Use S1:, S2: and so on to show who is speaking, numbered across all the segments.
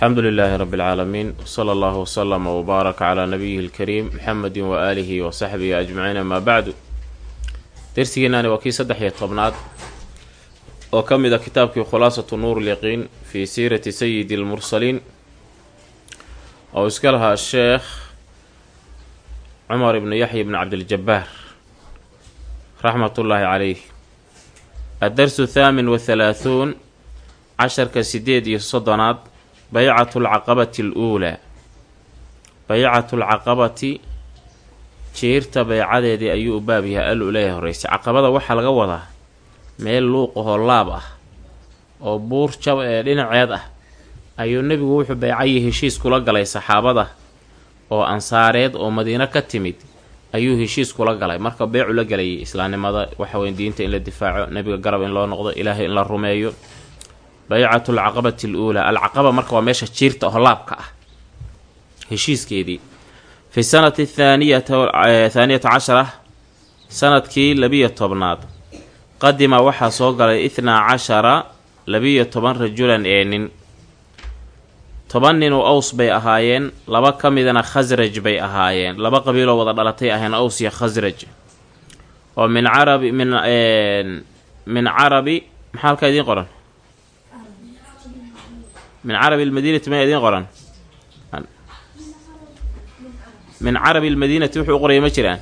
S1: alxamdu lilaahi rabi اlcaalamiin wsala allahu wslama wbaaraka calaa nabiyihi lkariim muxamedi waaalihi wa saxbihi ajmaciin amaa bacdu. Darsigeenani waa kii saddex iyo tobnaad oo ka mid a kitaabkii khulaasatu nuur lyaqiin fii siirati sayidi lmursaliin oo iska lahaa sheekh cumar ibnu yaxya ibni cabdiljabaar raxmatullaahi caleyh addarsu thaamin wa thalaathuun casharka sideed iyo soddonaad baycatu alcaqabati aluulaa baycatu lcaqabati jiirta baycadeedii ayuu u baab yahay al uleeya horreysay caqabada waxaa laga wadaa meel luuqahoo laab ah oo buur jab ee dhinaceed ah ayuu nebigu wuxuu baycayii heshiis kula galay saxaabada oo ansaareed oo madiino ka timid ayuu heshiis kula galay. Marka beecu la galayay islaamnimada waxaweyn diinta in la difaaco nebiga garab in loo noqdo ilaahay in la rumeeyo baycatu alcaqabati aluulaa alcaqaba marka waa meesha jiirta oo laabka ah. Heshiiskeedii. Fi sanati thaaniyata cashara sannadkii labiyo tobnaad. Qadima waxaa soo galay ithnaa cashara labiyo toban rajulan ee nin. Toban nin oo aws bay ahaayeen laba ka midana khasraj bay ahaayeen. Laba qabiiloo wada dhalatay aheen aws iyo khasraj oo min carabi min min carabi maxaa halkaa idiin qoran min carabi almadiinati ma idiin qoran min carabi almadiinati wuxuu qoraya ma jiraan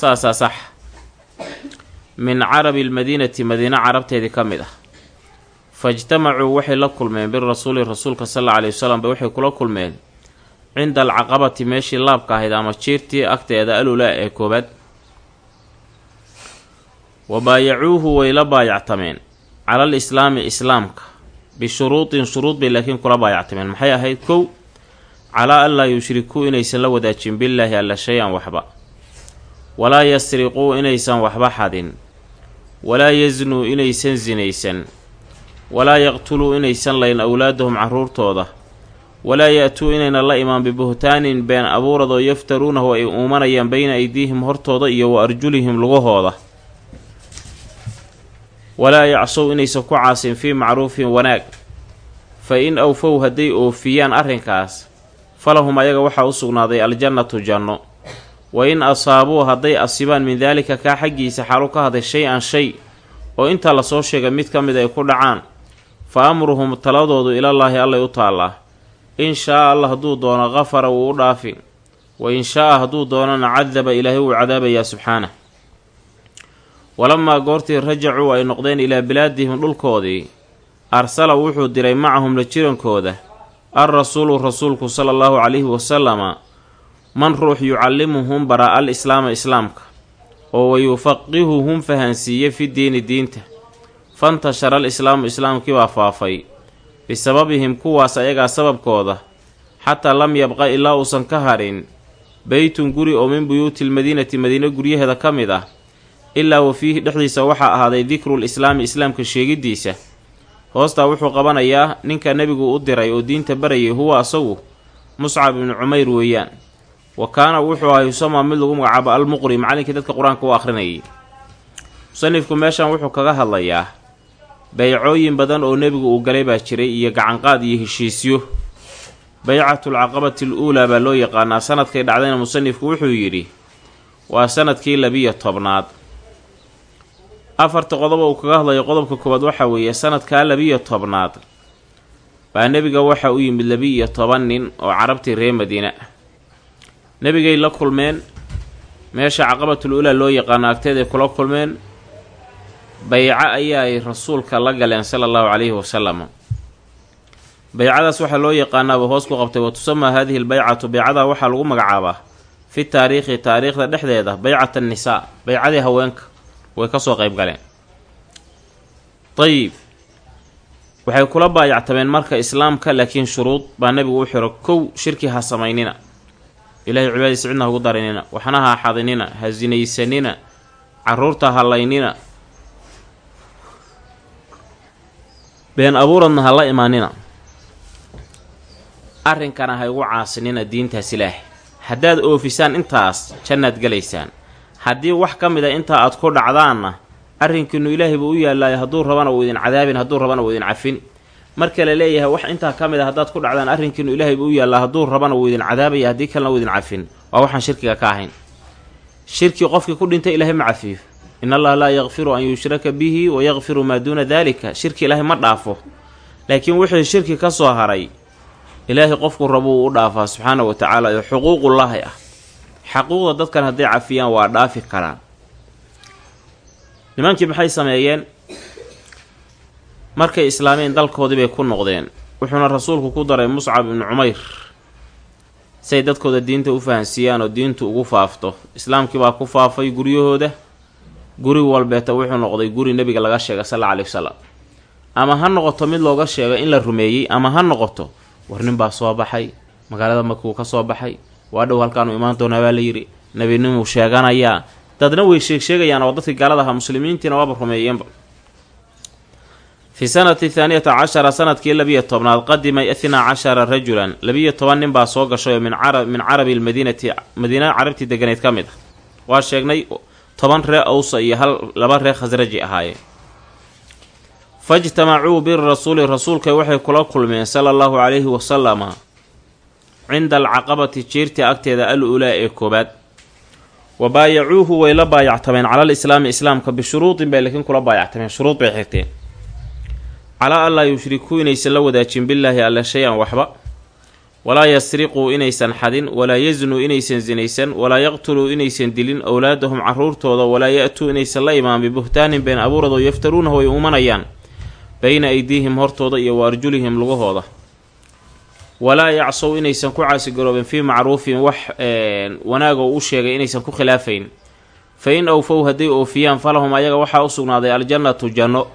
S1: saasaa sax min carabi almadiinati madiino carabteedii ka mid ah faijtamacuu waxay la kulmeen birasuuli rasuulka sal alla aley wasalam ba waxay kula kulmeen cinda alcaqabati meeshii laabka ahayd ama jiirtii agteeda alulaa ee koobaad wa baayacuuhu way la baayactameen cala al islaami islaamka bishuruudin shuruud bay laakiin kula baayactameen maxay ahayd kow calaa an laa yushrikuu inaysan la wadaajin billaahi alla shay-an waxba walaa yasriquu inaysan waxba xadin walaa yasnuu inaysan sinaysan walaa yaqtuluu inaysan layn awlaadahum carruurtooda walaa ya-tuu inayna la imaan bibuhtaanin been abuuradoo yaftaruunahu ay uumanayaan bayna aydiihim hortooda iyo wa arjulihim lugahooda walaa yacsow inaysan ku caasin fii macruufin wanaag. Fa in awfow hadday oofiyaan arrinkaas falahum ayaga waxaa u sugnaaday aljannatu janno. Wa in asaabuu hadday asibaan min daalika kaa xaggiisa xaalu ka haday shay-an shay oo intaa la soo sheegay mid ka mid ay ku dhacaan fa amruhum taladoodu ilallaahi allay u taallaa. In shaa allah hadduu doono qafara wuu u dhaafi wa in shaa-a hadduu doonana cadaba ilaahay wuu cadaabayaa subxaanah walamaa goortii rajacuu ay noqdeen ilaa bilaadihim dhulkoodii arsala wuxuu diray macahum la jirankooda al rasuulu rasuulku sala allahu calayhi wasalama man ruux yucallimuhum baraa al islaama islaamka oo wayufaqihuhum fahansiiye fi diini diinta. Fantashara al islaamu islaamkii baa faafay bisababihim kuwaas ayagaa sababkooda xataa lam yabqa ilaa uusan ka harin beytun guri oo min buyuuti lmadiinati madiino guryaheeda ka mid ah ilaa wa fiihi dhexdiisa waxaa ahaaday dikru lislaami islaamka sheegiddiisa hoostaa wuxuu qabanayaa ninka nebigu u diray oo diinta barayay huwa asagu muscab ibnu cumayr weeyaan. Wa kaana wuxuu ahaa yusamaa mid lagu magacaabo almuqri macallinkii dadka qur'aanka u akhrinayay. Musanifku meeshan wuxuu kaga hadlayaa baycooyin badan oo nebigu uu galay baa jiray iyo gacanqaad iyo heshiisyo. Baycatulcaqabati al uulaa baa loo yaqaanaa. Sanadkay dhacdayna musanifku wuxuu yidhi waa sannadkii labiyo tobnaad afarta qodob uu kaga hadlayo qodobka koowaad waxaa weeye sanadkaa labiyo tobnaad. Baa nebiga waxa u yimid labi-iyo toban nin oo carabtii reer madiina. Nebigay la kulmeen meesha caqabatul uulaa loo yaqaano agteeday kula kulmeen bayco ayaay rasuulka la galeen sala allahu calayhi wasalam baycadaas waxaa loo yaqaanaaba hoos ku qabtay wa tusamaa haadihi lbaycatu baycadaa waxaa lagu magacaabaa fi taariikhi taariikhda dhexdeeda baycat annisaa baycadii haweenka way ka soo qayb galeen. Dayib waxay kula baayactameen marka islaamka laakiin shuruud baa nebigu u xiro kow shirki ha samaynina ilahay cibaadadiisa cidna hagu darinina. Waxna ha xadinina ha sinaysanina carruurta ha laynina. Been abuuradna ha la imaanina. Arrinkana ha igu caasinina diintaas ilaahay. Haddaad oofisaan intaas jannaad gelaysaan haddii wax ka mid a intaa aad ku dhacdaanna arrinkiinu ilaahay buu u yaallaayo hadduu rabana wuu idin cadaabin hadduu rabana wuu idin cafin. Marka la leeyahay wax intaa ka mid a haddaad ku dhacdaan arrinkiinu ilaahay buu u yaallaa hadduu rabana wuu idin cadaabaya haddii kalena wuu idin cafin. Waa waxaan shirkiga ka ahayn. Shirki qofkii ku dhintay ilaahay ma cafiyo in allaha laa yakfiru an yushraka bihi wa yakfiru maa duuna daalika shirki ilaahay ma dhaafo. Laakiin wixii shirki ka soo haray. Ilaahay qofku rabuu u dhaafaa subxaana wa tacaala ee xuquuqullaahi ah xaquuqda dadkan hadday cafiyaan waa dhaafi karaan. Nimankii maxay sameeyeen? Markay islaameen dalkoodii bay ku noqdeen. Wuxuuna rasuulku ku daray muscab ibnu cumayr. Say dadkooda diinta u fahansiiyaan oo diintu ugu faafto. Islaamkii baa ku faafay guryahooda. Guri walbeeta wuxuu noqday guri nebiga laga sheegay sal alla aley wasalam ama ha noqoto mid looga sheego in la rumeeyey ama ha noqoto war nin baa soo baxay. Magaalada makuu ka soo baxay waa dhow halkaanu imaan doonaa baa la yidhi. Nebinimuu sheeganayaa. Dadna way sheegsheegayaan oo dadkii gaalada ahaa muslimiintiina waaba rumeeyeenba. Fi sanati thaaniyata cashara sannadkii labiyo tobnaad qadima ithnaa cashara rajulan. Labiyo toban nin baa soo gashay oo min carabi lmadiinati madiina carabtii deganeyd ka mid ah. Waa sheegnay toban ree awsa iyo hal laba ree khasraji ahaayeen fajtamacuu birasuuli rasuulka waxay kula kulmeen sala allahu calayhi wasalama cinda alcaqabati jiirtii agteeda al ulaa ee koobaad wa baayacuuhu way la baayactameen cala alislaami islaamka bishuruudin bay laakiin kula baayactameen. Shuruud bay xirteen calaa anlaa yushrikuu inaysan la wadaajin billaahi alla shay-an waxba. Walaa yasriquu inaysan xadin walaa yaznuu inaysan sinaysan walaa yaqtuluu inaysan dilin owlaadahum caruurtooda walaa ya-tuu inaysan la imaan bibuhtaanin been abuuradoo yaftaruunahu ay umanayaan. Bayna aydiihim hortooda iyo wa arjulihim lugahooda walaa yacsow inaysan ku caasigaroobin fii macruufin wax wanaagoo u sheegay inaysan ku khilaafayn. Fa in awfow hadday oofiyaan falahum ayaga waxaa u sugnaaday aljannatu janno.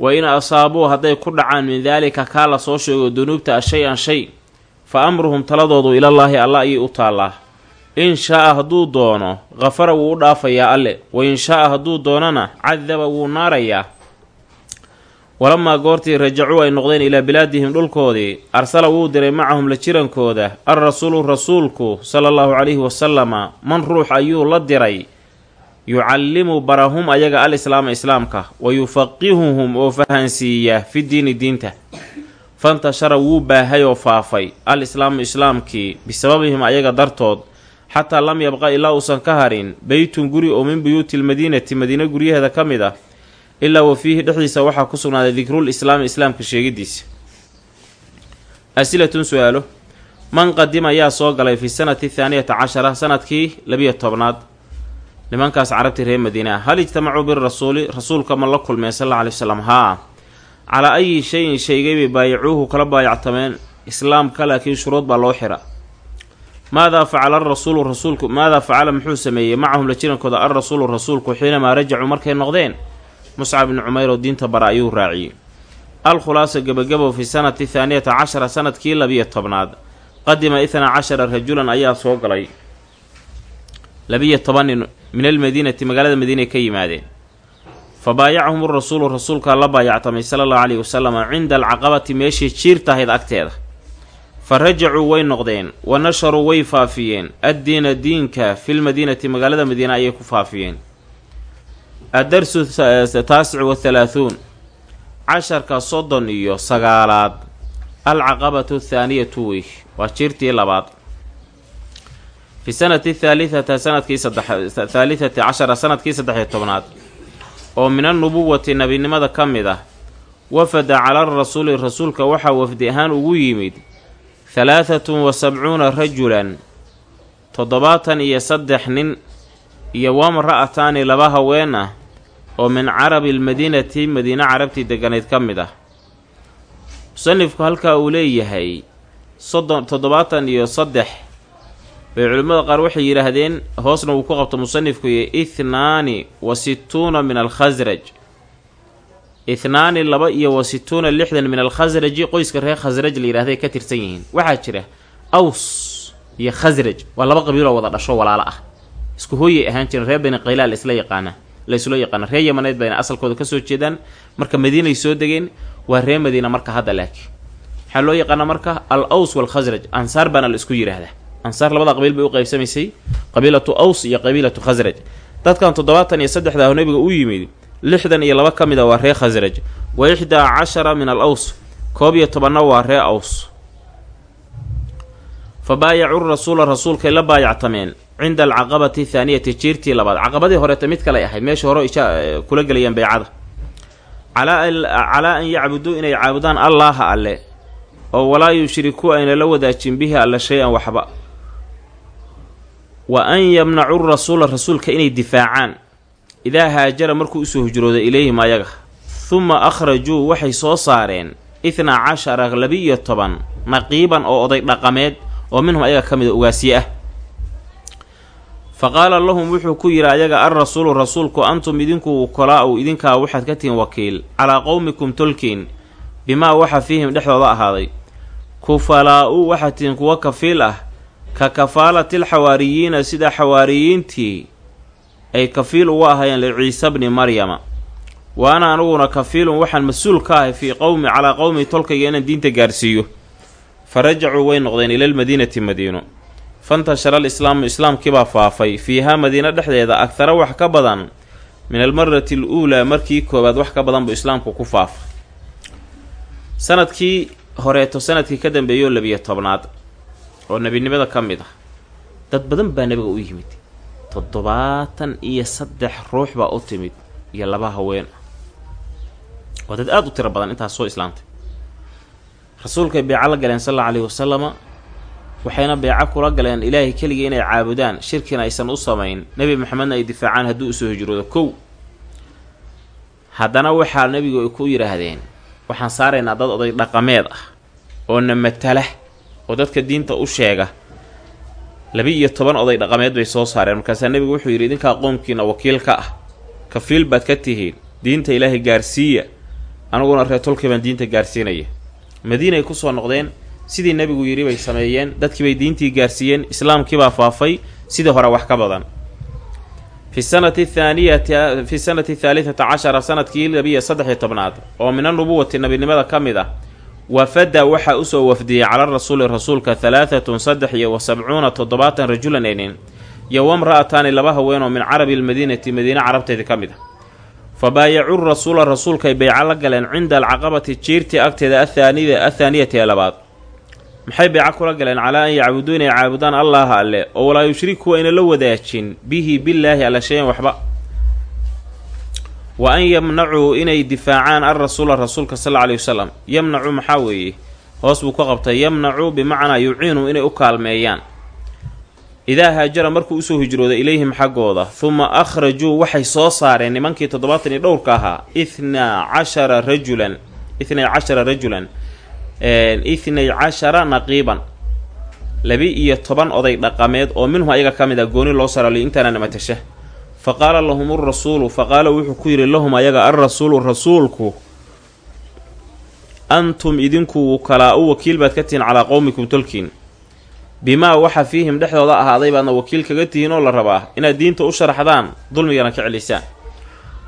S1: Wa in asaabuu hadday ku dhacaan min daalika kaa la soo sheego dunuubta a shay-an shay fa amruhum taladoodu ilallaahi alla ayay u taallaa. In shaa-a hadduu doono khafara wuu u dhaafayaa alle. Wa in shaa-a hadduu doonana cadaba wuu naarayaa walamaa goortii rajacuu ay noqdeen ilaa bilaadihim dhulkoodii arsala wuu diray macahum la jirankooda al rasuulu rasuulku sala allahu calayhi wasalama man ruux ayuu la diray? Yucallimu barahum ayaga al islaama islaamka wa yufaqihuhum oo fahansiiya fi diini diinta. Fantashara wuu baahay oo faafay al islaamu islaamkii bisababihim ayaga dartood xataa lam yabqa ilaa uusan ka harin beytun guri oo min buyuuti lmadiinati madiine guryaheeda ka mid ah ilaa wa fiihi dhexdiisa waxaa ku sugnaaday dikrul islaami islaamka sheegidiisa. Asilatun su'aalo. Man qadima yaa soo galay fi sanati thaaniyata cashara sannadkii labiyo tobnaad. Nimankaas carabtii reer madiina hal ijtamacuu birasuuli? Rasuulka ma la kulmeen sal alla alay wslam haa calaa ayi shayin shaygay bay baayacuuhu kala baayactameen islaamka laakiin shuruud baa loo xira. Maadaa facala arasuulu rasuulku maadaa facala muxuu sameeyey? Macahum la jirankooda alrasuulu rasuulku xiinamaa rajacuu markay noqdeen muscab ibni cumayr oo diinta bara ayuu raaciyey. Al khulaasa gebagabow fi sanati thaaniyata cashara sannadkii labiyo tobnaad. Qadima ithnaa cashara rajulan ayaa soo galay. Labiyo toban nin min almadiinati magaalada madiinay ka yimaadeen. Fa baayacahum rasuulu rasuulkaa la baayactamay sala allahu caleyhi wasalam cinda alcaqabati meeshii jiirtahayd agteeda. Fa rajacuu way noqdeen wa nasharuu way faafiyeen. Addiina diinka filmadiinati magaalada madiine ayay ku faafiyeen addarsu taasicu wathalaahuun casharka soddon iyo sagaalaad alcaqabatu athaaniyatu wey waa jiirtii labaad fi sanati thaalitata sannadkii sathaalithati cashara sannadkii saddexiyo tobnaad oo min annubuwati nebinimada ka mid ah wafada cala rasuuli rasuulka waxaa wafdi ahaan ugu yimid halaahatun wa sabcuuna rajulan toddobaatan iyo saddex nin iyo wamra'ataani laba haween ah oo min carabi almadiinati madiine carabtii degganayd ka mid ah. Musanifku halkaa uu leeyahay soddon toddobaatan iyo saddex. Bay culimmada qaar waxay yidhaahdeen hoosna uu ku qabto musanifku iyo ithnaani wa situuna min alkhasraj. Ithnaani laba iyo wa situuna lixdan min alkhasraji qoyska reer khasraj la yidhahday ka tirsan yihiin. Waxaa jira aws iyo khasraj waa laba qabiiloo wada dhasho walaalo ah. Isku hooyay ahaan jireen reer bani qaylaal isla yaqaana la isula yaqaana reer yamaneed bayna asalkooda ka soo jeedaan. Marka madiinay soo degeen waa reer madiina marka hadda laakiin. Waxaa loo yaqaana marka al aws walkhasraj ansaar baana la isku yidhaahdaa ansaar labada qabiil bay u qaybsamaysay. Qabiilatu aws iyo qabiilatu khasraj dadkan toddobaatan iyo saddexda ah nabiga u yimid lixdan iyo laba ka mid a waa reer khasraj wa ixdaa cashara min al aws koob iyo tobanna waa ree aws. Fa baayacuu rasuula rasuulkay la baayactameen cinda alcaqabati thaaniyati jiirtii labaad caqabadii horeeta mid kaley ahayd meesha hore kula gelayeen beycada calaa an yacbuduu inay caabudaan allaaha alle oo walaa yushrikuu ayna la wadaajin bihi alle shay-an waxba wa an yamnacuu rasuula rasuulka inay difaacaan idaa haajara markuu u soo hijrooday ilayhim ayaga huma akhrajuu waxay soo saareen ithnaa cashara labi-iyo toban naqiiban oo oday dhaqameed oo minhum ayaga ka mida ugaasiye ah fa qaala lahum wuxuu ku yidhi ayaga al rasuulu rasuulku antum idinku kolaa-u idinkaa waxaad ka tihiin wakiil. Calaa qowmikum tolkiin bimaa waxa fiihim dhexdooda ahaaday. Kufalaa-u waxaad tihiin kuwa kafiil ah. Ka kafaalatil xawaariyiina sida xawaariyiintii ay kafiil ugu ahaayeen liciisa bni maryama. Wa ana aniguna kafiilun waxaan mas'uul ka ahay fii qowmi calaa qowmi tolkayga inaan diinta gaarsiiyo. Fa rajacuu way noqdeen ilalmadiinati madiino fantashara alislaamu islaamkiibaa faafay. Fiihaa madiino dhexdeeda agtara wax ka badan min almarati al uulaa markii koowaad wax ka badan buu islaamku ku faafay. Sanadkii horeeto sannadkii ka dambeeyoo labiyo tobnaad oo nebinimada ka mid ah dad badan baa nebiga u yimid. Toddobaatan iyo saddex ruux baa u timid iyo laba haween. Ah waa dad aada u tiro badan intaas soo islaamtay. Rasuulkay beeco la galeen sal alla alayhi wasalama waxayna beeco kula galeen ilaahay keligii inay caabudaan shirkina aysan u samayn. Nebi maxamedna ay difaacaan hadduu u soo hijroodo. Kow haddana waxaa nebigu ay ku yidhaahdeen waxaan saaraynaa dad oday dhaqameed ah oo na matala oo dadka diinta u sheega. Laba-iyo toban oday dhaqameed bay soo saareen. Markaasaa nebigu wuxuu yidhi idinkaa qoomkiina wakiil ka ah kafiil baad ka tihiin. Diinta ilaahay gaarsiiya aniguna reer tolkii baan diinta gaarsiinaya. Madiinay ku soo noqdeen sidii nebigu yidhi bay sameeyeen dadkiibay diintii gaarsiiyeen islaamkiibaa faafay sidii hore wax ka badan. Fi sanati thaaniyati fi sanati thaalitata cashara sannadkii labiyo saddex-iyo tobnaad oo min anubuwati nebinimada ka mid ah wafada waxaa u soo wafdiyey cala rasuuli rasuulka halaahatun saddex iyo wa sabcuuna toddobaatan rajulan enin iyo wamra'ataani laba haweenoo min carabi lmadiinati madiine carabteedii ka mid ah. Fa baayacuu rasuula rasuulkay beyco la galeen cinda alcaqabati jiirtii agteeda athaaniyati ee labaad maxay beyco kula galeen? Calaa an yacbuduu inay caabudaan allaha alle oo walaa yushrikuu ayna la wadaajin. Bihi billaahi alla shayan waxba. Wa an yamnacuu inay difaacaan al rasuula rasuulka sal aleyhi wasalam yamnacuu maxaa weeye? Hoos buu ka qabtay. Yamnacuu bimacnaa yuciinuu inay u kaalmeeyaan. Idaa haajara markuu u soo hijrooday ilayhim xaggooda huma akhrajuu waxay soo saareen nimankii toddobaatan iyo dhowrka ahaa ithnaa cashara rajulan ithnay cashara rajulan ithnay cashara naqiiban labi-iyo toban oday dhaqameed oo minhu ayaga ka mid ah gooni loo saraliyo intaana namatasha fa qaala lahum urasuulu fa qaala wuxuu ku yidhi lahum ayaga alrasuulu rasuulku antum idinku kalaa u wakiil baad ka tihiin calaa qowmikum tolkiin bimaa waxa fiihim dhexdooda ahaaday baadna wakiil kaga tihiin oo la rabaa inaad diinta u sharaxdaan dulmigana ka celisaan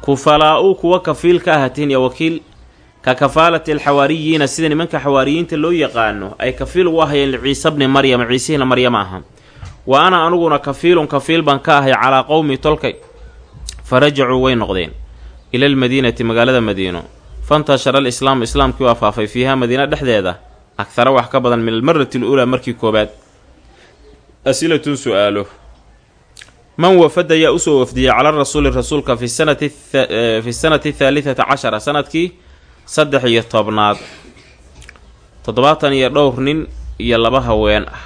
S1: kufalaa-u kuwa kafiil ka ahatiin iyo wakiil ka kafaalati alxawaariyiina sida nimanka xawaariyiinta loo yaqaano ay kafiil ugu ahayeen liciise bni maryama ciisihina maryama aha. Wa ana aniguna kafiilun kafiil baan ka ahay calaa qowmi tolkay. Fa rajacuu way noqdeen. Ila almadiinati magaalada madiino. Fantashara alislaamu islaamkii waa faafay fiiha madiina dhexdeeda. Akhara wax ka badan min almarati aluulaa markii koobaad. Asilatun su'aalo. Man wafada yaa u soo wafdiyey cala rasuuli rasuulka fi sanati fi sanati athaalitata cashara sannadkii saddex iyo tobnaad. Toddobaatan iyo dhowr nin iyo laba haween ah.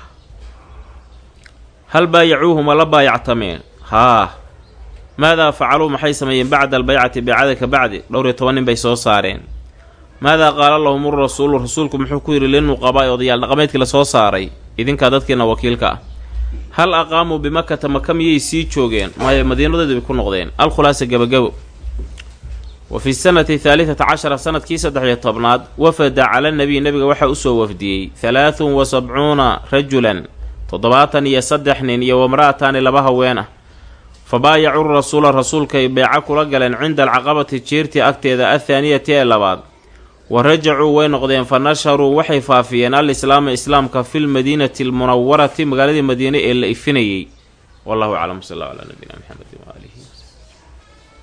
S1: Hal baayacuuhuma la baayactameen haa. Maadaa facaluu maxay sameeyeen bacda albaycati baycada ka bacdi? Dhowr iyo toban nin bay soo saareen. Maadaa qaala lahum urasuulu rasuulku muxuu ku yidhi linuqabaa odayaal dhaqameedkii la soo saaray idinkaa dadkiina wakiilka ah. Hal aqaamuu bimakata maka miyay sii joogeen? Maya madiinadeedi bay ku noqdeen. Alkhulaasa gabagabo wa fi sanati thaalitata cashara sannadkii saddex iyo tobnaad wafada cala nabiy nebiga waxaa u soo wafdiyey halaathun wa sabcuuna rajulan toddobaatan iyo saddex nin iyo wamra'ataani laba haween ah fa baayacuu rasuula rasuulkay beeco kula galeen cinda alcaqabati jiirtii agteeda athaaniyati ee labaad. Wa rajacuu way noqdeen fa nasharuu waxay faafiyeen al islaama islaamka fi lmadiinati almunawarati magaaladii madiine ee la ifinayey. Wallahu aclam sal alla calaa nabiyina maxamedi waaalihi